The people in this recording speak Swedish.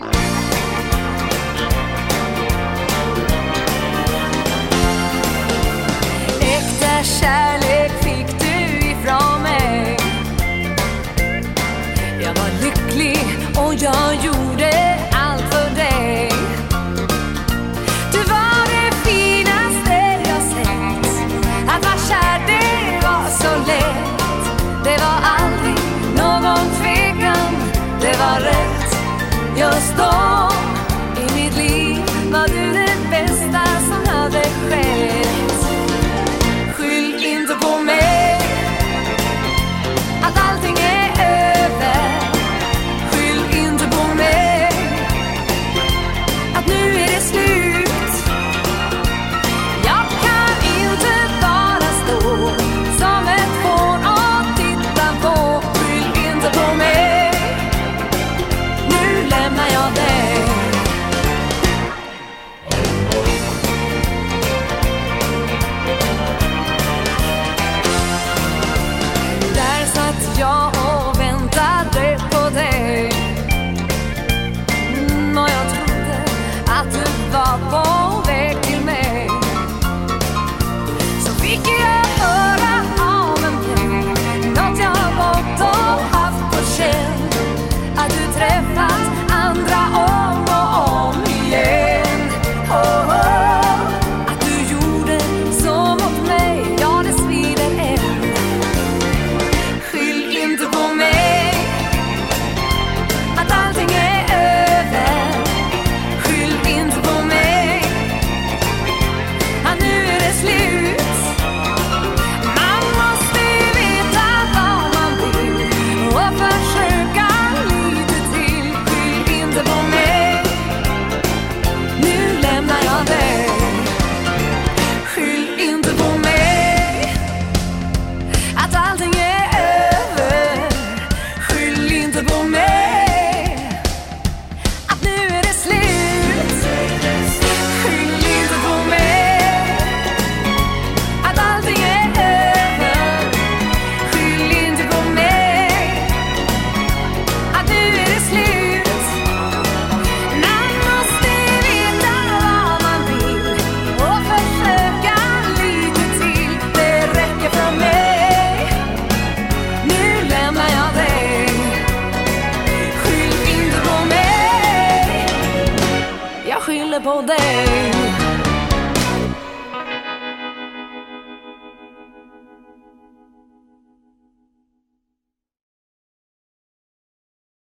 you los dos. var på väg till mig. Så fick jag höra av en vän nåt jag gått och haft på känn. Att du träffat skyller på dig.